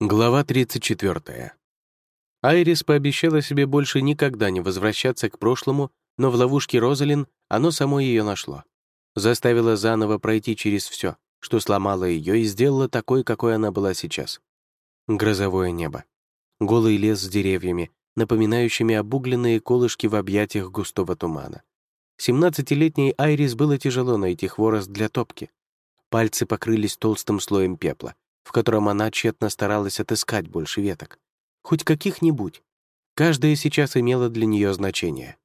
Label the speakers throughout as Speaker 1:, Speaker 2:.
Speaker 1: Глава 34. Айрис пообещала себе больше никогда не возвращаться к прошлому, но в ловушке Розалин оно само ее нашло. Заставило заново пройти через все, что сломало ее и сделало такой, какой она была сейчас. Грозовое небо. Голый лес с деревьями, напоминающими обугленные колышки в объятиях густого тумана. Семнадцатилетней Айрис было тяжело найти хворост для топки. Пальцы покрылись толстым слоем пепла, в котором она тщетно старалась отыскать больше веток. Хоть каких-нибудь. Каждая сейчас имела для нее значение.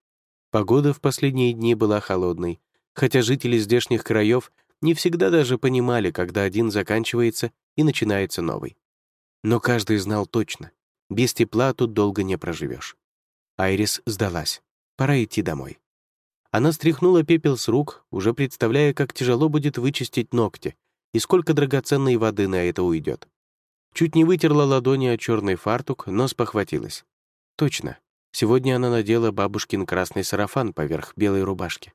Speaker 1: Погода в последние дни была холодной, хотя жители здешних краев не всегда даже понимали, когда один заканчивается и начинается новый. Но каждый знал точно, без тепла тут долго не проживешь. Айрис сдалась. Пора идти домой. Она стряхнула пепел с рук, уже представляя, как тяжело будет вычистить ногти, и сколько драгоценной воды на это уйдет. Чуть не вытерла ладони о черный фартук, но спохватилась. Точно, сегодня она надела бабушкин красный сарафан поверх белой рубашки.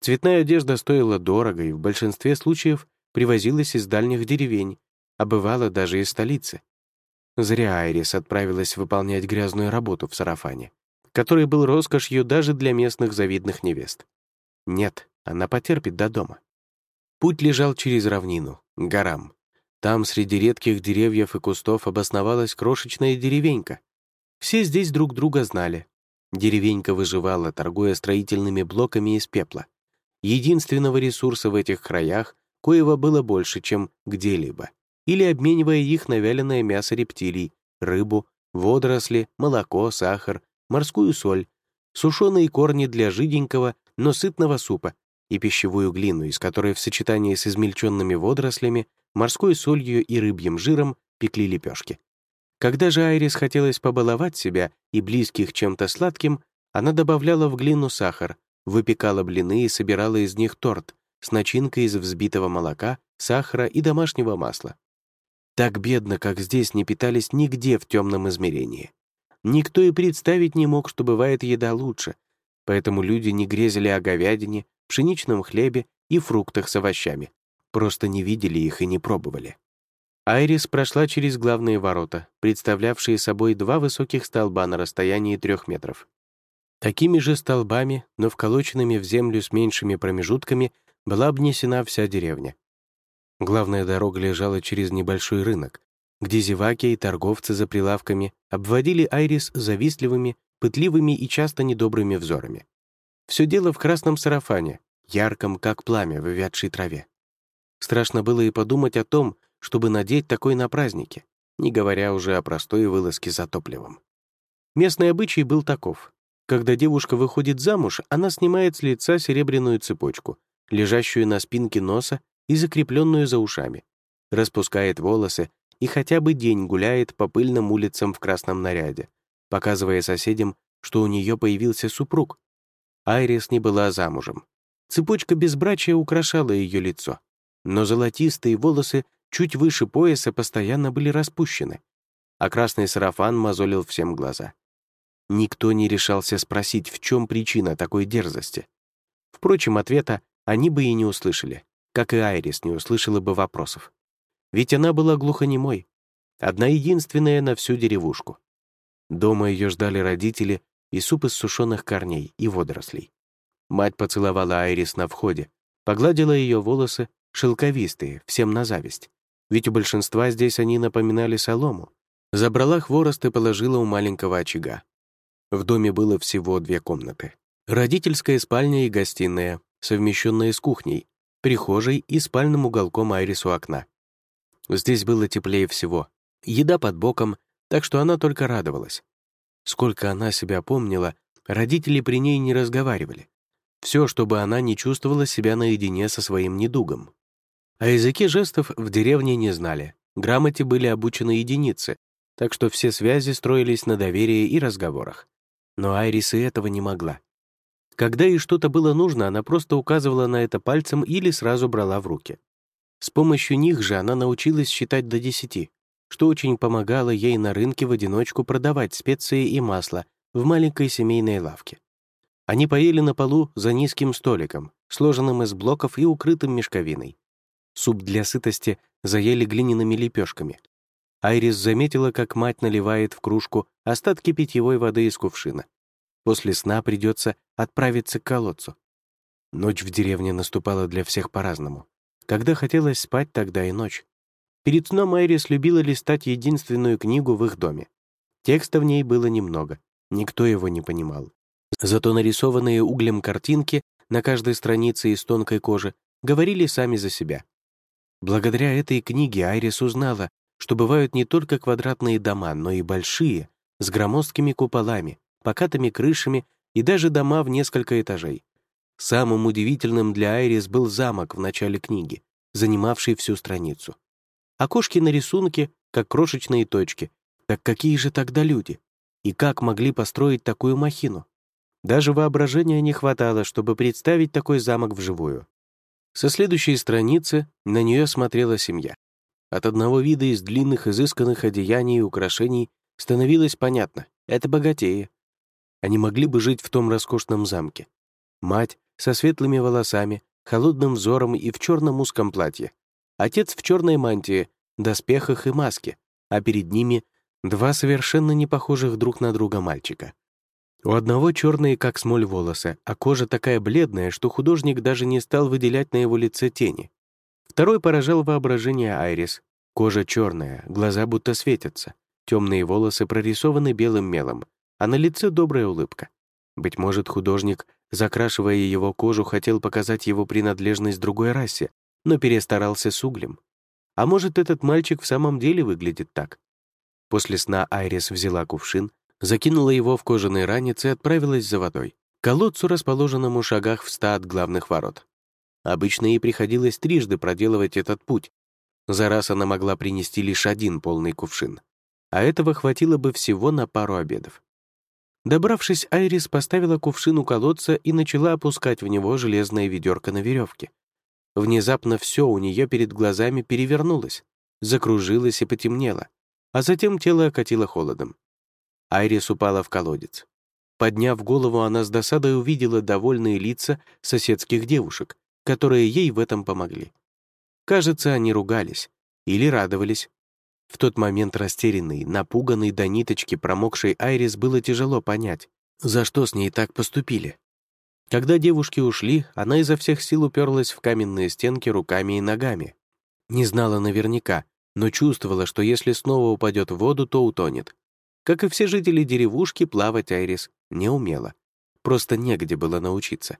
Speaker 1: Цветная одежда стоила дорого и в большинстве случаев привозилась из дальних деревень, а бывало даже из столицы. Зря Айрис отправилась выполнять грязную работу в сарафане, который был роскошью даже для местных завидных невест. Нет, она потерпит до дома. Путь лежал через равнину, к горам. Там среди редких деревьев и кустов обосновалась крошечная деревенька. Все здесь друг друга знали. Деревенька выживала, торгуя строительными блоками из пепла. Единственного ресурса в этих краях, коего было больше, чем где-либо. Или обменивая их на вяленое мясо рептилий, рыбу, водоросли, молоко, сахар, морскую соль, сушеные корни для жиденького, но сытного супа и пищевую глину, из которой в сочетании с измельченными водорослями, морской солью и рыбьим жиром пекли лепешки. Когда же Айрис хотелось побаловать себя и близких чем-то сладким, она добавляла в глину сахар, выпекала блины и собирала из них торт с начинкой из взбитого молока, сахара и домашнего масла. Так бедно, как здесь, не питались нигде в темном измерении. Никто и представить не мог, что бывает еда лучше, поэтому люди не грезили о говядине, пшеничном хлебе и фруктах с овощами. Просто не видели их и не пробовали. Айрис прошла через главные ворота, представлявшие собой два высоких столба на расстоянии трех метров. Такими же столбами, но вколоченными в землю с меньшими промежутками, была обнесена вся деревня. Главная дорога лежала через небольшой рынок, где зеваки и торговцы за прилавками обводили Айрис завистливыми, пытливыми и часто недобрыми взорами. Все дело в красном сарафане, ярком, как пламя в увядшей траве. Страшно было и подумать о том, чтобы надеть такой на празднике, не говоря уже о простой вылазке за топливом. Местный обычай был таков. Когда девушка выходит замуж, она снимает с лица серебряную цепочку, лежащую на спинке носа и закрепленную за ушами, распускает волосы и хотя бы день гуляет по пыльным улицам в красном наряде, показывая соседям, что у нее появился супруг, Айрис не была замужем. Цепочка безбрачия украшала ее лицо, но золотистые волосы чуть выше пояса постоянно были распущены, а красный сарафан мозолил всем глаза. Никто не решался спросить, в чем причина такой дерзости. Впрочем, ответа они бы и не услышали, как и Айрис не услышала бы вопросов. Ведь она была глухонемой, одна единственная на всю деревушку. Дома ее ждали родители и суп из сушеных корней и водорослей. Мать поцеловала Айрис на входе, погладила ее волосы, шелковистые, всем на зависть. Ведь у большинства здесь они напоминали солому. Забрала хворост и положила у маленького очага. В доме было всего две комнаты. Родительская спальня и гостиная, совмещенные с кухней, прихожей и спальным уголком Айрис у окна. Здесь было теплее всего. Еда под боком, так что она только радовалась. Сколько она себя помнила, родители при ней не разговаривали. Все, чтобы она не чувствовала себя наедине со своим недугом. О языке жестов в деревне не знали, грамоте были обучены единицы, так что все связи строились на доверии и разговорах. Но Айрис и этого не могла. Когда ей что-то было нужно, она просто указывала на это пальцем или сразу брала в руки. С помощью них же она научилась считать до десяти что очень помогало ей на рынке в одиночку продавать специи и масло в маленькой семейной лавке. Они поели на полу за низким столиком, сложенным из блоков и укрытым мешковиной. Суп для сытости заели глиняными лепешками. Айрис заметила, как мать наливает в кружку остатки питьевой воды из кувшина. После сна придется отправиться к колодцу. Ночь в деревне наступала для всех по-разному. Когда хотелось спать, тогда и ночь. Перед сном Айрис любила листать единственную книгу в их доме. Текста в ней было немного, никто его не понимал. Зато нарисованные углем картинки на каждой странице из тонкой кожи говорили сами за себя. Благодаря этой книге Айрис узнала, что бывают не только квадратные дома, но и большие, с громоздкими куполами, покатыми крышами и даже дома в несколько этажей. Самым удивительным для Айрис был замок в начале книги, занимавший всю страницу. Окошки на рисунке, как крошечные точки. Так какие же тогда люди? И как могли построить такую махину? Даже воображения не хватало, чтобы представить такой замок вживую. Со следующей страницы на нее смотрела семья. От одного вида из длинных изысканных одеяний и украшений становилось понятно — это богатеи. Они могли бы жить в том роскошном замке. Мать со светлыми волосами, холодным взором и в черном узком платье. Отец в черной мантии, доспехах и маске, а перед ними два совершенно не похожих друг на друга мальчика. У одного черные, как смоль, волосы, а кожа такая бледная, что художник даже не стал выделять на его лице тени. Второй поражал воображение Айрис. Кожа черная, глаза будто светятся, темные волосы прорисованы белым мелом, а на лице добрая улыбка. Быть может, художник, закрашивая его кожу, хотел показать его принадлежность другой расе, но перестарался с углем. А может, этот мальчик в самом деле выглядит так? После сна Айрис взяла кувшин, закинула его в кожаный ранец и отправилась за водой, к колодцу, расположенному в шагах в ста от главных ворот. Обычно ей приходилось трижды проделывать этот путь. За раз она могла принести лишь один полный кувшин, а этого хватило бы всего на пару обедов. Добравшись, Айрис поставила кувшин у колодца и начала опускать в него железное ведерко на веревке. Внезапно все у нее перед глазами перевернулось, закружилось и потемнело, а затем тело окатило холодом. Айрис упала в колодец. Подняв голову, она с досадой увидела довольные лица соседских девушек, которые ей в этом помогли. Кажется, они ругались или радовались. В тот момент растерянный, напуганный до ниточки промокшей Айрис было тяжело понять, за что с ней так поступили. Когда девушки ушли, она изо всех сил уперлась в каменные стенки руками и ногами. Не знала наверняка, но чувствовала, что если снова упадет в воду, то утонет. Как и все жители деревушки, плавать Айрис не умела. Просто негде было научиться.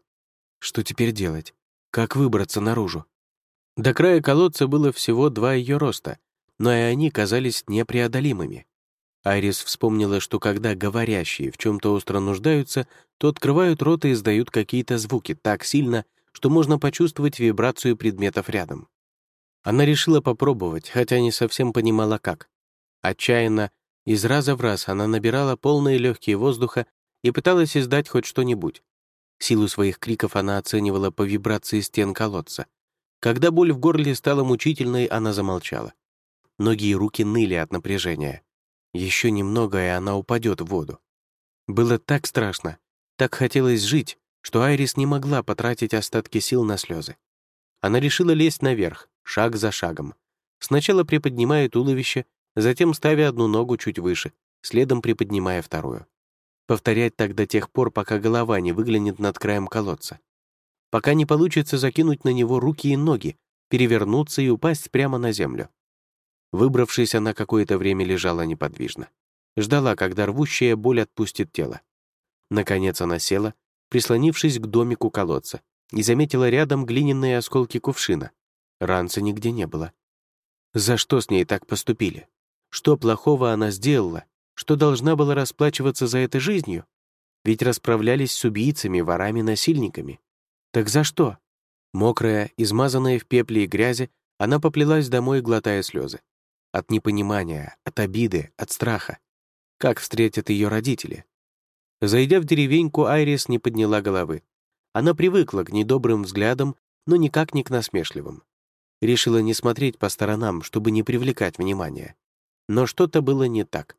Speaker 1: Что теперь делать? Как выбраться наружу? До края колодца было всего два ее роста, но и они казались непреодолимыми. Айрис вспомнила, что когда говорящие в чем-то остро нуждаются, то открывают рот и издают какие-то звуки так сильно, что можно почувствовать вибрацию предметов рядом. Она решила попробовать, хотя не совсем понимала, как. Отчаянно, из раза в раз она набирала полные легкие воздуха и пыталась издать хоть что-нибудь. Силу своих криков она оценивала по вибрации стен колодца. Когда боль в горле стала мучительной, она замолчала. Ноги и руки ныли от напряжения. Еще немного, и она упадет в воду. Было так страшно, так хотелось жить, что Айрис не могла потратить остатки сил на слезы. Она решила лезть наверх, шаг за шагом. Сначала приподнимая туловище, затем ставя одну ногу чуть выше, следом приподнимая вторую. Повторять так до тех пор, пока голова не выглянет над краем колодца. Пока не получится закинуть на него руки и ноги, перевернуться и упасть прямо на землю. Выбравшись, она какое-то время лежала неподвижно. Ждала, когда рвущая боль отпустит тело. Наконец она села, прислонившись к домику колодца, и заметила рядом глиняные осколки кувшина. Ранца нигде не было. За что с ней так поступили? Что плохого она сделала? что должна была расплачиваться за это жизнью? Ведь расправлялись с убийцами, ворами, насильниками. Так за что? Мокрая, измазанная в пепле и грязи, она поплелась домой, глотая слезы. От непонимания, от обиды, от страха. Как встретят ее родители? Зайдя в деревеньку, Айрис не подняла головы. Она привыкла к недобрым взглядам, но никак не к насмешливым. Решила не смотреть по сторонам, чтобы не привлекать внимания. Но что-то было не так.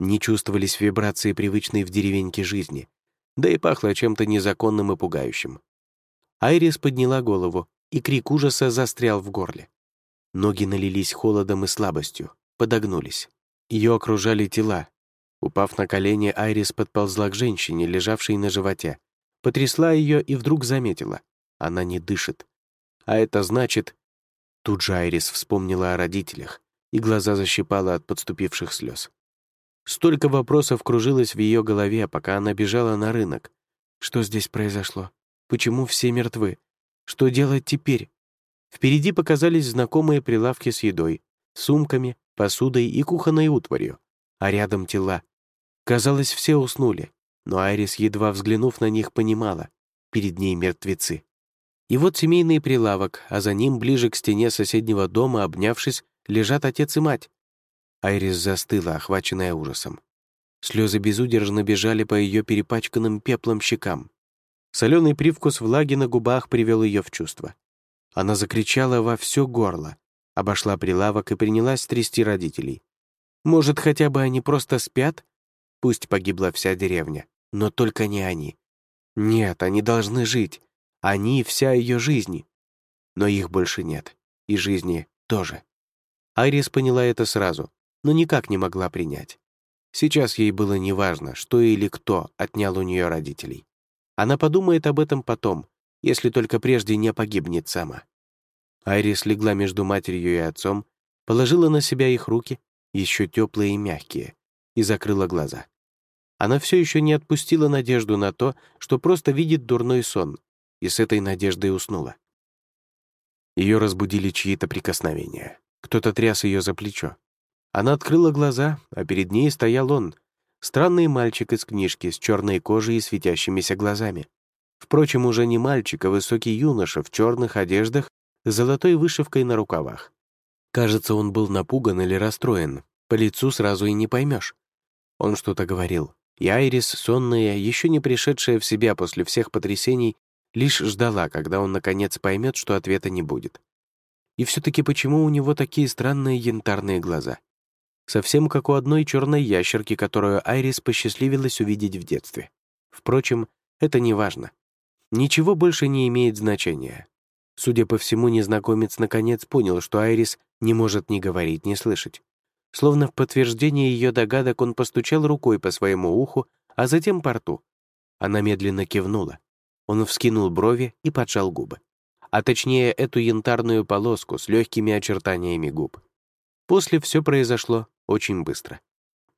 Speaker 1: Не чувствовались вибрации, привычной в деревеньке жизни, да и пахло чем-то незаконным и пугающим. Айрис подняла голову, и крик ужаса застрял в горле. Ноги налились холодом и слабостью. подогнулись. Ее окружали тела. Упав на колени, Айрис подползла к женщине, лежавшей на животе. Потрясла ее и вдруг заметила. Она не дышит. А это значит... Тут же Айрис вспомнила о родителях, и глаза защипала от подступивших слез. Столько вопросов кружилось в ее голове, пока она бежала на рынок. Что здесь произошло? Почему все мертвы? Что делать теперь? Впереди показались знакомые прилавки с едой, сумками, посудой и кухонной утварью, а рядом тела. Казалось, все уснули, но Айрис, едва взглянув на них, понимала — перед ней мертвецы. И вот семейный прилавок, а за ним, ближе к стене соседнего дома, обнявшись, лежат отец и мать. Айрис застыла, охваченная ужасом. Слезы безудержно бежали по ее перепачканным пеплом щекам. Соленый привкус влаги на губах привел ее в чувство. Она закричала во все горло, обошла прилавок и принялась трясти родителей. Может, хотя бы они просто спят? Пусть погибла вся деревня, но только не они. Нет, они должны жить. Они — вся ее жизнь. Но их больше нет. И жизни тоже. Айрис поняла это сразу, но никак не могла принять. Сейчас ей было неважно, что или кто отнял у нее родителей. Она подумает об этом потом, если только прежде не погибнет сама. Айрис легла между матерью и отцом, положила на себя их руки, еще теплые и мягкие, и закрыла глаза. Она все еще не отпустила надежду на то, что просто видит дурной сон, и с этой надеждой уснула. Ее разбудили чьи-то прикосновения. Кто-то тряс ее за плечо. Она открыла глаза, а перед ней стоял он, странный мальчик из книжки с черной кожей и светящимися глазами. Впрочем, уже не мальчик, а высокий юноша в черных одеждах с золотой вышивкой на рукавах. Кажется, он был напуган или расстроен. По лицу сразу и не поймешь. Он что-то говорил. И Айрис, сонная, еще не пришедшая в себя после всех потрясений, лишь ждала, когда он наконец поймет, что ответа не будет. И все-таки почему у него такие странные янтарные глаза? Совсем как у одной черной ящерки, которую Айрис посчастливилась увидеть в детстве. Впрочем, это не важно. Ничего больше не имеет значения. Судя по всему, незнакомец наконец понял, что Айрис не может ни говорить, ни слышать. Словно в подтверждение ее догадок он постучал рукой по своему уху, а затем по рту. Она медленно кивнула. Он вскинул брови и поджал губы. А точнее, эту янтарную полоску с легкими очертаниями губ. После все произошло очень быстро.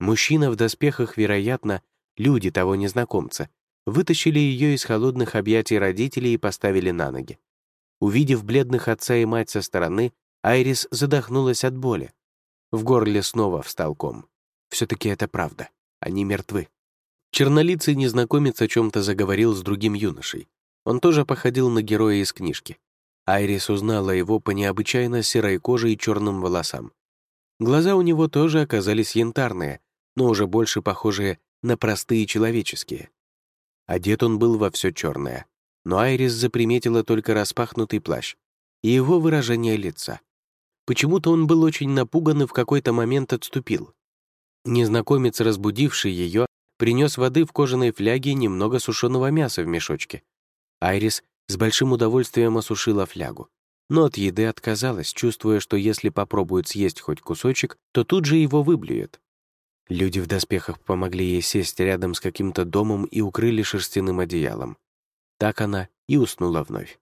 Speaker 1: Мужчина в доспехах, вероятно, люди того незнакомца, вытащили ее из холодных объятий родителей и поставили на ноги. Увидев бледных отца и мать со стороны, Айрис задохнулась от боли. В горле снова встал ком. Все-таки это правда. Они мертвы. Чернолицый незнакомец о чем-то заговорил с другим юношей. Он тоже походил на героя из книжки. Айрис узнала его по необычайно серой коже и черным волосам. Глаза у него тоже оказались янтарные, но уже больше похожие на простые человеческие. Одет он был во все черное, но Айрис заприметила только распахнутый плащ и его выражение лица. Почему-то он был очень напуган и в какой-то момент отступил. Незнакомец, разбудивший ее, принес воды в кожаной фляге и немного сушеного мяса в мешочке. Айрис с большим удовольствием осушила флягу, но от еды отказалась, чувствуя, что если попробует съесть хоть кусочек, то тут же его выблюет. Люди в доспехах помогли ей сесть рядом с каким-то домом и укрыли шерстяным одеялом. Так она и уснула вновь.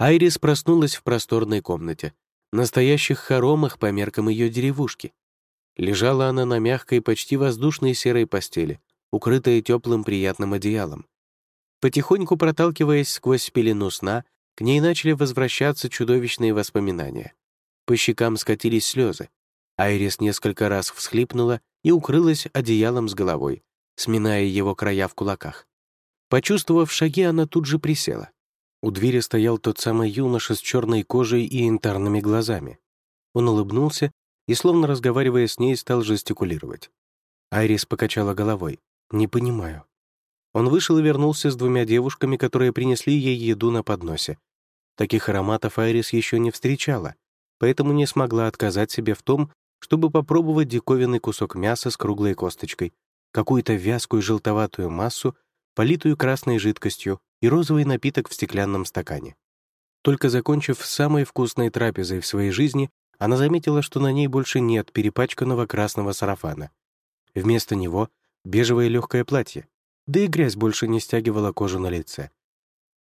Speaker 1: Айрис проснулась в просторной комнате, настоящих хоромах по меркам ее деревушки. Лежала она на мягкой, почти воздушной серой постели, укрытая теплым приятным одеялом. Потихоньку проталкиваясь сквозь пелену сна, к ней начали возвращаться чудовищные воспоминания. По щекам скатились слезы, Айрис несколько раз всхлипнула и укрылась одеялом с головой, сминая его края в кулаках. Почувствовав шаги, она тут же присела. У двери стоял тот самый юноша с черной кожей и янтарными глазами. Он улыбнулся и, словно разговаривая с ней, стал жестикулировать. Айрис покачала головой. «Не понимаю». Он вышел и вернулся с двумя девушками, которые принесли ей еду на подносе. Таких ароматов Айрис еще не встречала, поэтому не смогла отказать себе в том, чтобы попробовать диковинный кусок мяса с круглой косточкой, какую-то вязкую желтоватую массу, политую красной жидкостью и розовый напиток в стеклянном стакане. Только закончив самой вкусной трапезой в своей жизни, она заметила, что на ней больше нет перепачканного красного сарафана. Вместо него — бежевое легкое платье, да и грязь больше не стягивала кожу на лице.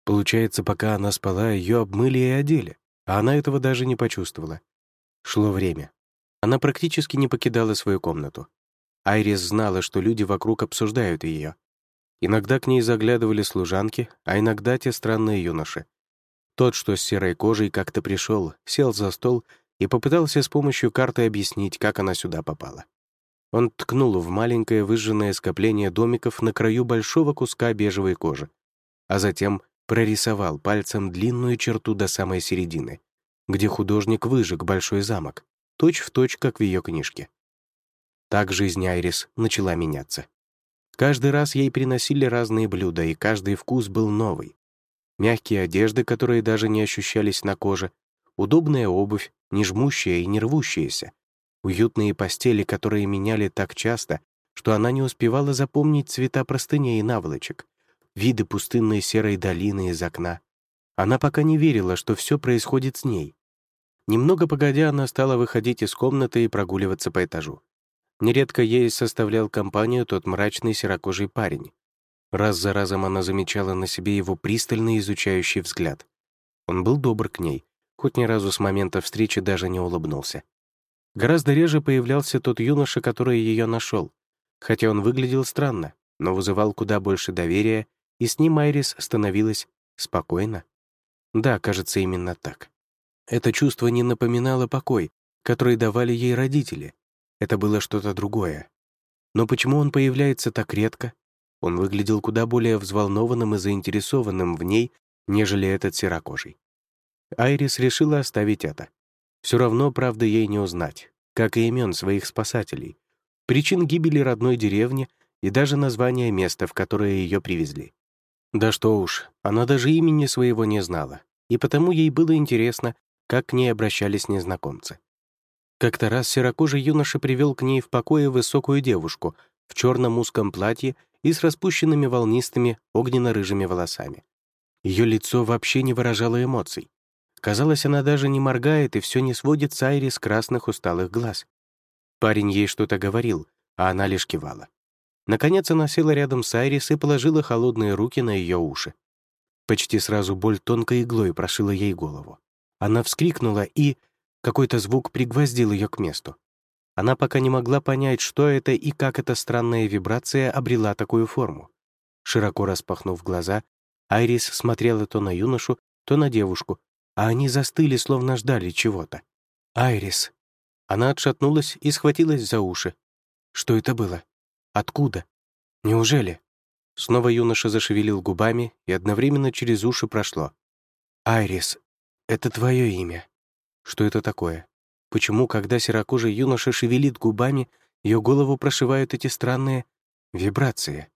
Speaker 1: Получается, пока она спала, ее обмыли и одели, а она этого даже не почувствовала. Шло время. Она практически не покидала свою комнату. Айрис знала, что люди вокруг обсуждают ее. Иногда к ней заглядывали служанки, а иногда те странные юноши. Тот, что с серой кожей, как-то пришел, сел за стол и попытался с помощью карты объяснить, как она сюда попала. Он ткнул в маленькое выжженное скопление домиков на краю большого куска бежевой кожи, а затем прорисовал пальцем длинную черту до самой середины, где художник выжег большой замок, точь-в-точь, точь, как в ее книжке. Так жизнь Айрис начала меняться. Каждый раз ей приносили разные блюда, и каждый вкус был новый. Мягкие одежды, которые даже не ощущались на коже, удобная обувь, не жмущая и не рвущаяся, уютные постели, которые меняли так часто, что она не успевала запомнить цвета простыней и наволочек, виды пустынной серой долины из окна. Она пока не верила, что все происходит с ней. Немного погодя, она стала выходить из комнаты и прогуливаться по этажу. Нередко ей составлял компанию тот мрачный серокожий парень. Раз за разом она замечала на себе его пристальный изучающий взгляд. Он был добр к ней, хоть ни разу с момента встречи даже не улыбнулся. Гораздо реже появлялся тот юноша, который ее нашел, хотя он выглядел странно, но вызывал куда больше доверия и с ним Айрис становилась спокойно. Да, кажется, именно так. Это чувство не напоминало покой, который давали ей родители. Это было что-то другое. Но почему он появляется так редко? Он выглядел куда более взволнованным и заинтересованным в ней, нежели этот серокожий. Айрис решила оставить это. Все равно, правда, ей не узнать, как и имен своих спасателей, причин гибели родной деревни и даже названия места, в которое ее привезли. Да что уж, она даже имени своего не знала, и потому ей было интересно, как к ней обращались незнакомцы. Как-то раз серокожий юноша привел к ней в покое высокую девушку в черном узком платье и с распущенными волнистыми огненно-рыжими волосами. Ее лицо вообще не выражало эмоций. Казалось, она даже не моргает и все не сводит с Айри с красных усталых глаз. Парень ей что-то говорил, а она лишь кивала. Наконец она села рядом с Айрис и положила холодные руки на ее уши. Почти сразу боль тонкой иглой прошила ей голову. Она вскрикнула, и какой-то звук пригвоздил ее к месту. Она пока не могла понять, что это и как эта странная вибрация обрела такую форму. Широко распахнув глаза, Айрис смотрела то на юношу, то на девушку, а они застыли, словно ждали чего-то. «Айрис!» Она отшатнулась и схватилась за уши. Что это было? Откуда? Неужели? Снова юноша зашевелил губами, и одновременно через уши прошло. «Айрис, это твое имя. Что это такое? Почему, когда серокожий юноша шевелит губами, ее голову прошивают эти странные вибрации?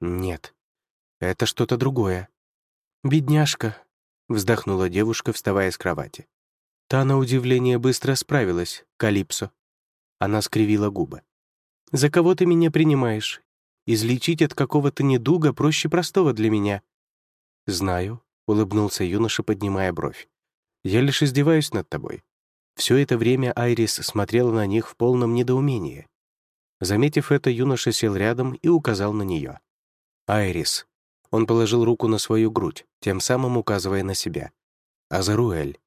Speaker 1: Нет, это что-то другое. «Бедняжка», — вздохнула девушка, вставая с кровати. Та, на удивление, быстро справилась, Калипсо. Она скривила губы. За кого ты меня принимаешь? Излечить от какого-то недуга проще простого для меня». «Знаю», — улыбнулся юноша, поднимая бровь. «Я лишь издеваюсь над тобой». Все это время Айрис смотрела на них в полном недоумении. Заметив это, юноша сел рядом и указал на нее. «Айрис». Он положил руку на свою грудь, тем самым указывая на себя. «Азаруэль».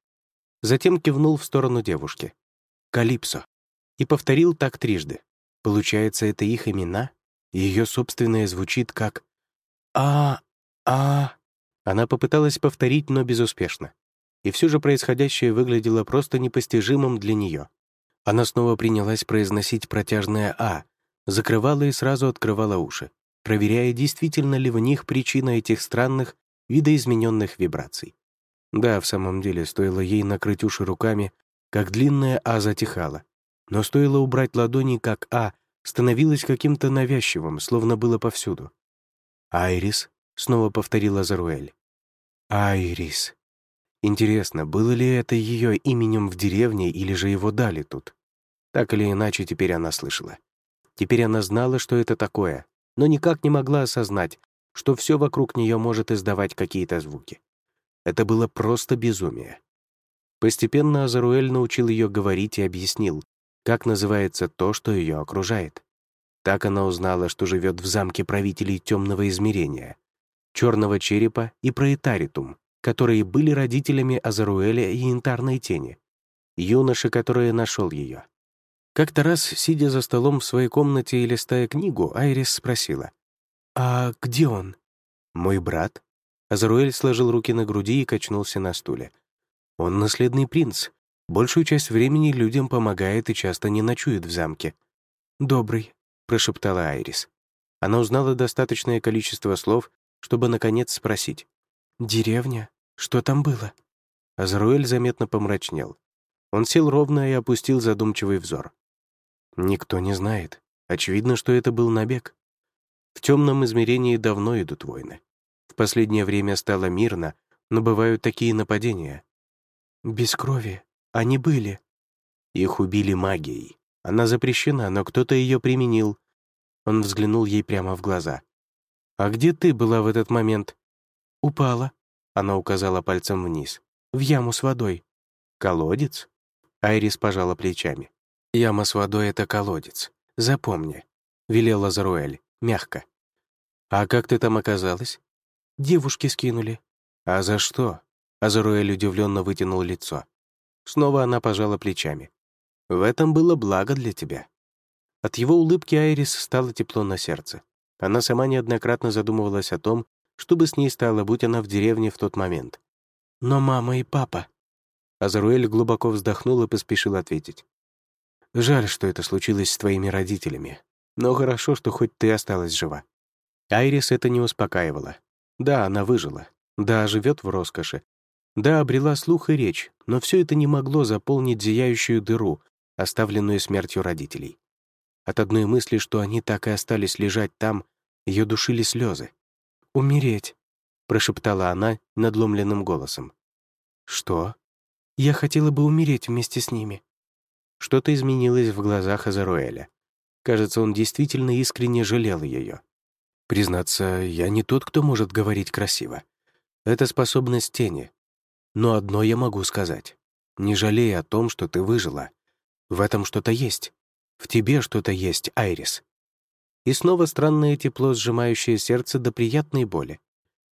Speaker 1: Затем кивнул в сторону девушки. «Калипсо». И повторил так трижды. Получается, это их имена? Ее собственное звучит как «А... а...» Она попыталась повторить, но безуспешно. И все же происходящее выглядело просто непостижимым для нее. Она снова принялась произносить протяжное «а», закрывала и сразу открывала уши, проверяя, действительно ли в них причина этих странных, видоизмененных вибраций. Да, в самом деле, стоило ей накрыть уши руками, как длинное «а» затихало, но стоило убрать ладони, как «а» становилось каким-то навязчивым, словно было повсюду. «Айрис», — снова повторила Заруэль. «Айрис». Интересно, было ли это ее именем в деревне или же его дали тут? Так или иначе, теперь она слышала. Теперь она знала, что это такое, но никак не могла осознать, что все вокруг нее может издавать какие-то звуки. Это было просто безумие. Постепенно Азаруэль научил ее говорить и объяснил, как называется то, что ее окружает. Так она узнала, что живет в замке правителей темного измерения, черного черепа и проэтаритум, которые были родителями Азаруэля и янтарной тени, юноши, который нашел ее. Как-то раз, сидя за столом в своей комнате и листая книгу, Айрис спросила, «А где он?» «Мой брат». Азаруэль сложил руки на груди и качнулся на стуле. «Он наследный принц. Большую часть времени людям помогает и часто не ночует в замке». «Добрый», — прошептала Айрис. Она узнала достаточное количество слов, чтобы, наконец, спросить. «Деревня? Что там было?» Азаруэль заметно помрачнел. Он сел ровно и опустил задумчивый взор. Никто не знает. Очевидно, что это был набег. В темном измерении давно идут войны. В последнее время стало мирно, но бывают такие нападения. Без крови. Они были. Их убили магией. Она запрещена, но кто-то ее применил. Он взглянул ей прямо в глаза. «А где ты была в этот момент?» «Упала», — она указала пальцем вниз. «В яму с водой». «Колодец?» Айрис пожала плечами. «Яма с водой — это колодец. Запомни», — велела Заруэль, мягко. «А как ты там оказалась?» «Девушки скинули». «А за что?» Азаруэль удивленно вытянул лицо. Снова она пожала плечами. «В этом было благо для тебя». От его улыбки Айрис стало тепло на сердце. Она сама неоднократно задумывалась о том, что бы с ней стало, будь она в деревне в тот момент. «Но мама и папа...» Азаруэль глубоко вздохнул и поспешил ответить. Жаль, что это случилось с твоими родителями. Но хорошо, что хоть ты осталась жива. Айрис это не успокаивало. Да, она выжила. Да, живет в роскоши. Да, обрела слух и речь, но все это не могло заполнить зияющую дыру, оставленную смертью родителей. От одной мысли, что они так и остались лежать там, ее душили слезы. «Умереть», — прошептала она надломленным голосом. «Что?» «Я хотела бы умереть вместе с ними», что-то изменилось в глазах Азаруэля. Кажется, он действительно искренне жалел ее. Признаться, я не тот, кто может говорить красиво. Это способность тени. Но одно я могу сказать. Не жалей о том, что ты выжила. В этом что-то есть. В тебе что-то есть, Айрис. И снова странное тепло, сжимающее сердце до приятной боли.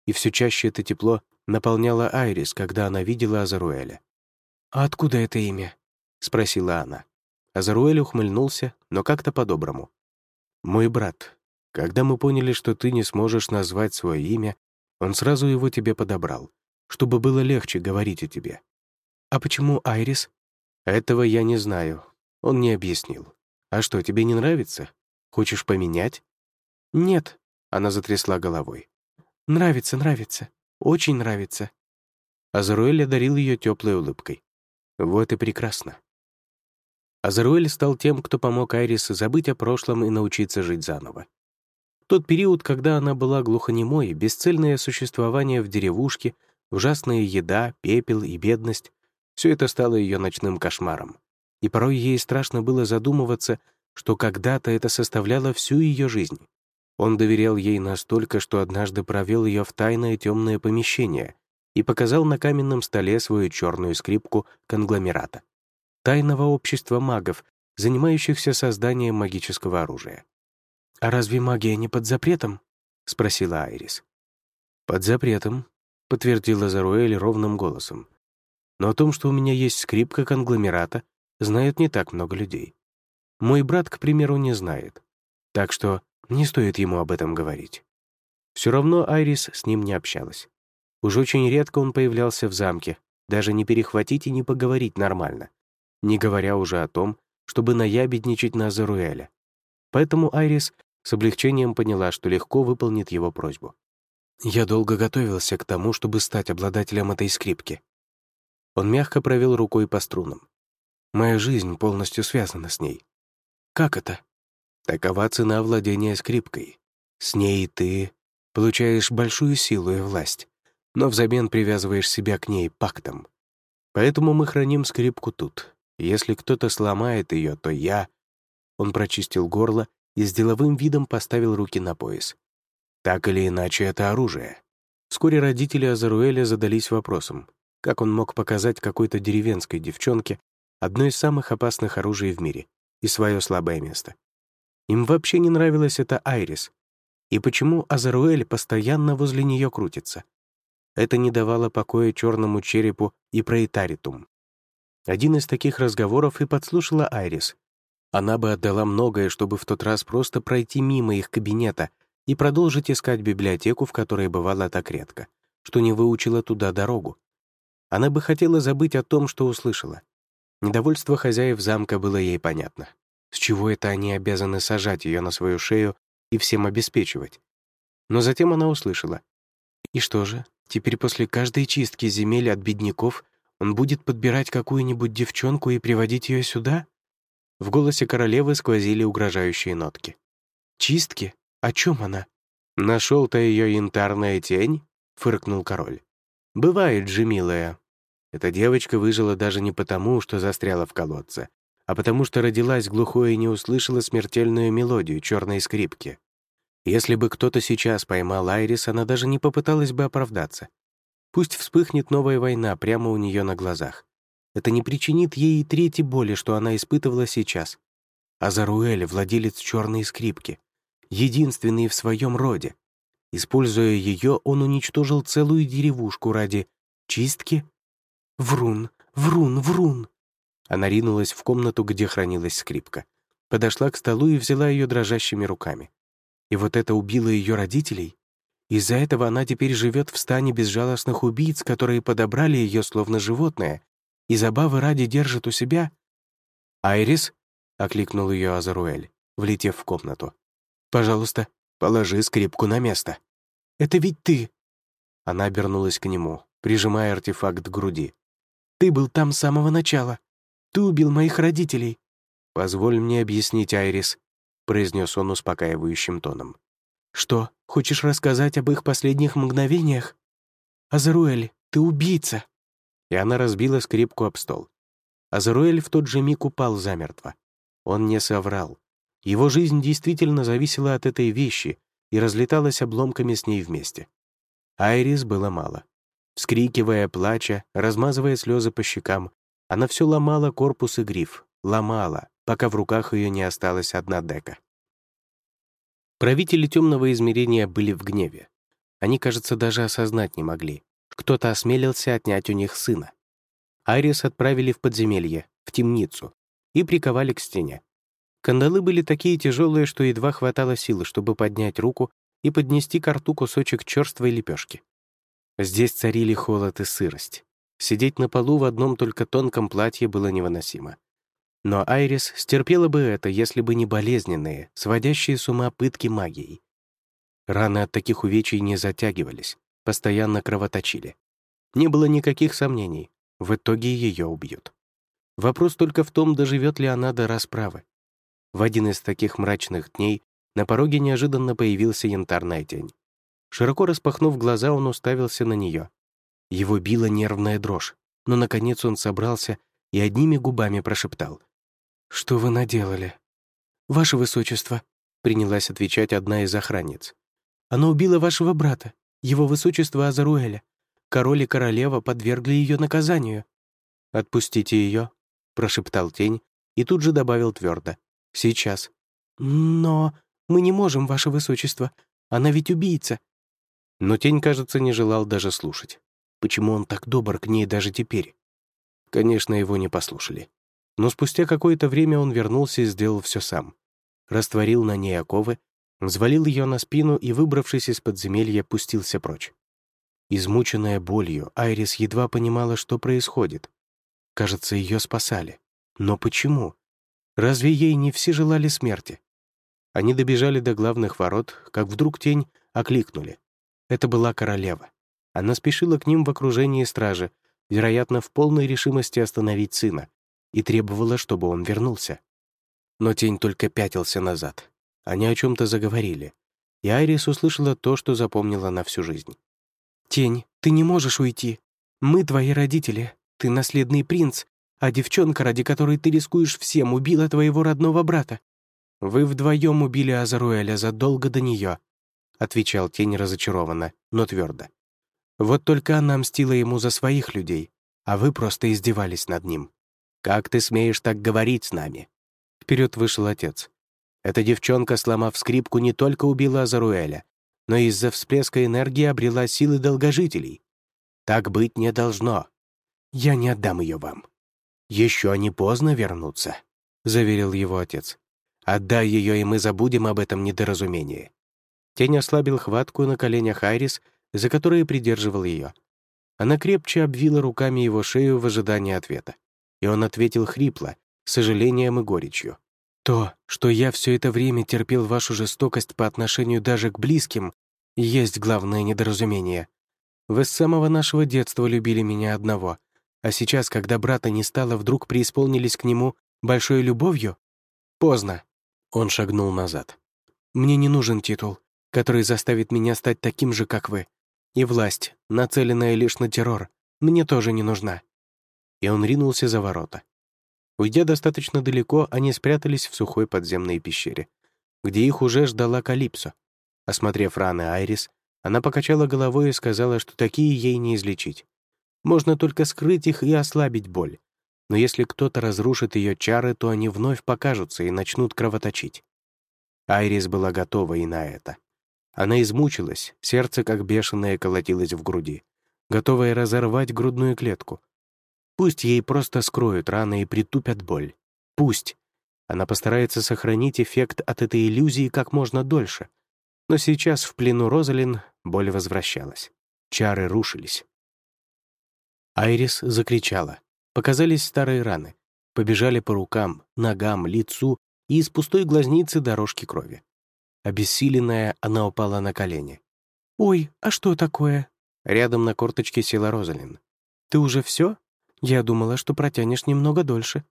Speaker 1: И все чаще это тепло наполняло Айрис, когда она видела Азаруэля. «А откуда это имя?» — спросила она. Азаруэль ухмыльнулся, но как-то по-доброму. «Мой брат, когда мы поняли, что ты не сможешь назвать свое имя, он сразу его тебе подобрал, чтобы было легче говорить о тебе». «А почему Айрис?» «Этого я не знаю. Он не объяснил. А что, тебе не нравится? Хочешь поменять?» «Нет», — она затрясла головой. «Нравится, нравится. Очень нравится». Азаруэль одарил ее теплой улыбкой. «Вот и прекрасно. Азаруэль стал тем, кто помог Айрис забыть о прошлом и научиться жить заново. Тот период, когда она была глухонемой, бесцельное существование в деревушке, ужасная еда, пепел и бедность — все это стало ее ночным кошмаром. И порой ей страшно было задумываться, что когда-то это составляло всю ее жизнь. Он доверял ей настолько, что однажды провел ее в тайное темное помещение и показал на каменном столе свою черную скрипку конгломерата тайного общества магов, занимающихся созданием магического оружия. «А разве магия не под запретом?» — спросила Айрис. «Под запретом», — подтвердила Заруэль ровным голосом. «Но о том, что у меня есть скрипка конгломерата, знает не так много людей. Мой брат, к примеру, не знает. Так что не стоит ему об этом говорить». Все равно Айрис с ним не общалась. Уж очень редко он появлялся в замке, даже не перехватить и не поговорить нормально не говоря уже о том, чтобы наябедничать на Заруэля. Поэтому Айрис с облегчением поняла, что легко выполнит его просьбу. «Я долго готовился к тому, чтобы стать обладателем этой скрипки». Он мягко провел рукой по струнам. «Моя жизнь полностью связана с ней». «Как это?» «Такова цена владения скрипкой. С ней ты получаешь большую силу и власть, но взамен привязываешь себя к ней пактом. Поэтому мы храним скрипку тут, если кто-то сломает ее, то я...» Он прочистил горло и с деловым видом поставил руки на пояс. Так или иначе, это оружие. Вскоре родители Азаруэля задались вопросом, Как он мог показать какой-то деревенской девчонке одно из самых опасных оружий в мире и свое слабое место? Им вообще не нравилась эта Айрис. И почему Азаруэль постоянно возле нее крутится? Это не давало покоя черному черепу и проэтаритум. Один из таких разговоров и подслушала Айрис. Она бы отдала многое, чтобы в тот раз просто пройти мимо их кабинета и продолжить искать библиотеку, в которой бывала так редко, что не выучила туда дорогу. Она бы хотела забыть о том, что услышала. Недовольство хозяев замка было ей понятно. С чего это они обязаны сажать ее на свою шею и всем обеспечивать? Но затем она услышала. И что же, теперь после каждой чистки земель от бедняков он будет подбирать какую-нибудь девчонку и приводить ее сюда? В голосе королевы сквозили угрожающие нотки. «Чистки? О чем она?» «Нашел-то ее янтарная тень?» — фыркнул король. «Бывает же, милая. Эта девочка выжила даже не потому, что застряла в колодце, а потому что родилась глухой и не услышала смертельную мелодию черной скрипки. Если бы кто-то сейчас поймал Айрис, она даже не попыталась бы оправдаться. Пусть вспыхнет новая война прямо у нее на глазах. Это не причинит ей и третьей боли, что она испытывала сейчас. Азаруэль — владелец черной скрипки, единственный в своем роде. Используя ее, он уничтожил целую деревушку ради чистки. Врун, врун, врун. Она ринулась в комнату, где хранилась скрипка. Подошла к столу и взяла ее дрожащими руками. И вот это убило ее родителей? Из-за этого она теперь живет в стане безжалостных убийц, которые подобрали ее словно животное, и забавы ради держат у себя? «Айрис?» — окликнул ее Азаруэль, влетев в комнату. «Пожалуйста, положи скрипку на место». «Это ведь ты!» Она обернулась к нему, прижимая артефакт к груди. «Ты был там с самого начала. Ты убил моих родителей». «Позволь мне объяснить, Айрис», — произнес он успокаивающим тоном. «Что, хочешь рассказать об их последних мгновениях? Азаруэль, ты убийца!» И она разбила скрипку об стол. Азаруэль в тот же миг упал замертво. Он не соврал. Его жизнь действительно зависела от этой вещи и разлеталась обломками с ней вместе. Айрис было мало. Вскрикивая, плача, размазывая слезы по щекам, она все ломала корпус и гриф, ломала, пока в руках ее не осталась одна дека. Правители темного измерения были в гневе. Они, кажется, даже осознать не могли. Кто-то осмелился отнять у них сына. Айрис отправили в подземелье, в темницу, и приковали к стене. Кандалы были такие тяжелые, что едва хватало силы, чтобы поднять руку и поднести к рту кусочек черствой лепешки. Здесь царили холод и сырость. Сидеть на полу в одном только тонком платье было невыносимо. Но Айрис стерпела бы это, если бы не болезненные, сводящие с ума пытки магией. Раны от таких увечий не затягивались, постоянно кровоточили. Не было никаких сомнений, в итоге ее убьют. Вопрос только в том, доживет ли она до расправы. В один из таких мрачных дней на пороге неожиданно появился янтарная тень. Широко распахнув глаза, он уставился на нее. Его била нервная дрожь, но, наконец, он собрался и одними губами прошептал. «Что вы наделали?» «Ваше высочество», — принялась отвечать одна из охранниц. «Она убила вашего брата, его высочество Азаруэля. Король и королева подвергли ее наказанию». «Отпустите ее», — прошептал тень и тут же добавил твердо. «Сейчас». «Но мы не можем, ваше высочество. Она ведь убийца». Но тень, кажется, не желал даже слушать. Почему он так добр к ней даже теперь? Конечно, его не послушали. Но спустя какое-то время он вернулся и сделал все сам. Растворил на ней оковы, взвалил ее на спину и, выбравшись из подземелья, пустился прочь. Измученная болью, Айрис едва понимала, что происходит. Кажется, ее спасали. Но почему? Разве ей не все желали смерти? Они добежали до главных ворот, как вдруг тень окликнули. Это была королева. Она спешила к ним в окружении стражи, вероятно, в полной решимости остановить сына, и требовала, чтобы он вернулся. Но тень только пятился назад. Они о чем то заговорили, и Айрис услышала то, что запомнила на всю жизнь. «Тень, ты не можешь уйти. Мы твои родители, ты наследный принц, а девчонка, ради которой ты рискуешь всем, убила твоего родного брата. Вы вдвоем убили Азаруэля задолго до нее», отвечал тень разочарованно, но твердо. «Вот только она мстила ему за своих людей, а вы просто издевались над ним. Как ты смеешь так говорить с нами?» Вперед вышел отец. Эта девчонка, сломав скрипку, не только убила Азаруэля, но из-за всплеска энергии обрела силы долгожителей. Так быть не должно. Я не отдам ее вам. Еще не поздно вернуться, заверил его отец. Отдай ее, и мы забудем об этом недоразумении. Тень ослабил хватку на коленях Айрис, за которые придерживал ее. Она крепче обвила руками его шею в ожидании ответа. И он ответил хрипло, с сожалением и горечью. То, что я все это время терпел вашу жестокость по отношению даже к близким, есть главное недоразумение. Вы с самого нашего детства любили меня одного, а сейчас, когда брата не стало, вдруг преисполнились к нему большой любовью? Поздно. Он шагнул назад. Мне не нужен титул, который заставит меня стать таким же, как вы. И власть, нацеленная лишь на террор, мне тоже не нужна. И он ринулся за ворота. Уйдя достаточно далеко, они спрятались в сухой подземной пещере, где их уже ждала Калипсо. Осмотрев раны Айрис, она покачала головой и сказала, что такие ей не излечить. Можно только скрыть их и ослабить боль. Но если кто-то разрушит ее чары, то они вновь покажутся и начнут кровоточить. Айрис была готова и на это. Она измучилась, сердце как бешеное колотилось в груди, готовое разорвать грудную клетку — Пусть ей просто скроют раны и притупят боль. Пусть. Она постарается сохранить эффект от этой иллюзии как можно дольше. Но сейчас в плену Розалин боль возвращалась. Чары рушились. Айрис закричала. Показались старые раны. Побежали по рукам, ногам, лицу и из пустой глазницы дорожки крови. Обессиленная, она упала на колени. «Ой, а что такое?» Рядом на корточке села Розалин. «Ты уже все? Я думала, что протянешь немного дольше.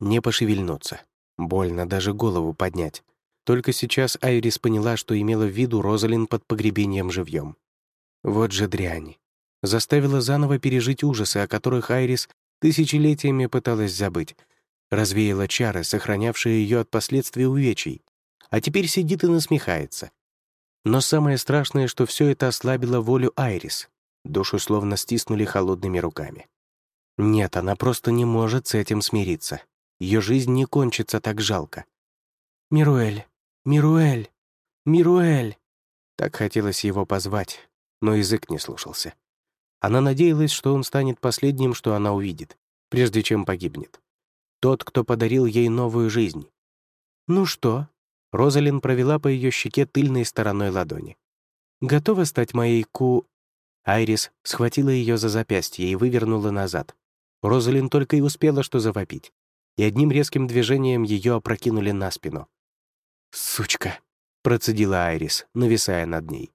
Speaker 1: Не пошевельнуться. Больно даже голову поднять. Только сейчас Айрис поняла, что имела в виду Розалин под погребением живьем. Вот же дрянь. Заставила заново пережить ужасы, о которых Айрис тысячелетиями пыталась забыть. Развеяла чары, сохранявшие ее от последствий увечий. А теперь сидит и насмехается. Но самое страшное, что все это ослабило волю Айрис. Душу словно стиснули холодными руками. Нет, она просто не может с этим смириться. Ее жизнь не кончится так жалко. «Мируэль! Мируэль! Мируэль!» Так хотелось его позвать, но язык не слушался. Она надеялась, что он станет последним, что она увидит, прежде чем погибнет. Тот, кто подарил ей новую жизнь. «Ну что?» Розалин провела по ее щеке тыльной стороной ладони. «Готова стать моей ку...» Айрис схватила ее за запястье и вывернула назад. Розалин только и успела что завопить, и одним резким движением ее опрокинули на спину. «Сучка!» — процедила Айрис, нависая над ней.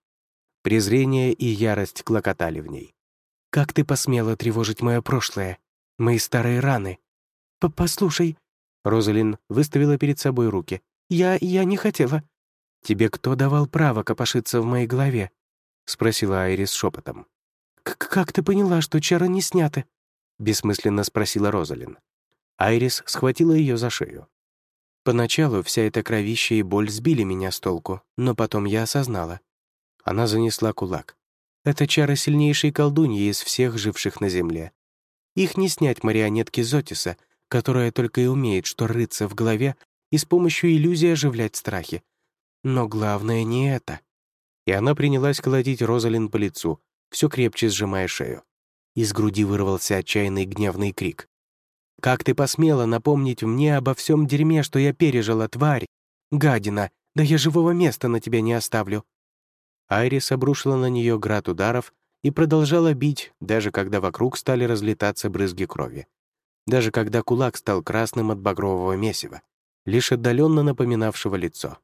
Speaker 1: Презрение и ярость клокотали в ней. «Как ты посмела тревожить мое прошлое? Мои старые раны?» П «Послушай...» Розалин выставила перед собой руки. «Я... я не хотела...» «Тебе кто давал право копошиться в моей голове?» — спросила Айрис шепотом. «Как ты поняла, что чары не сняты?» — бессмысленно спросила Розалин. Айрис схватила ее за шею. Поначалу вся эта кровища и боль сбили меня с толку, но потом я осознала. Она занесла кулак. Это чары сильнейшей колдуньи из всех живших на Земле. Их не снять марионетки Зотиса, которая только и умеет что рыться в голове и с помощью иллюзии оживлять страхи. Но главное не это. И она принялась колотить Розалин по лицу, все крепче сжимая шею. Из груди вырвался отчаянный гневный крик. «Как ты посмела напомнить мне обо всем дерьме, что я пережила, тварь? Гадина, да я живого места на тебя не оставлю!» Айрис обрушила на нее град ударов и продолжала бить, даже когда вокруг стали разлетаться брызги крови. Даже когда кулак стал красным от багрового месива, лишь отдаленно напоминавшего лицо.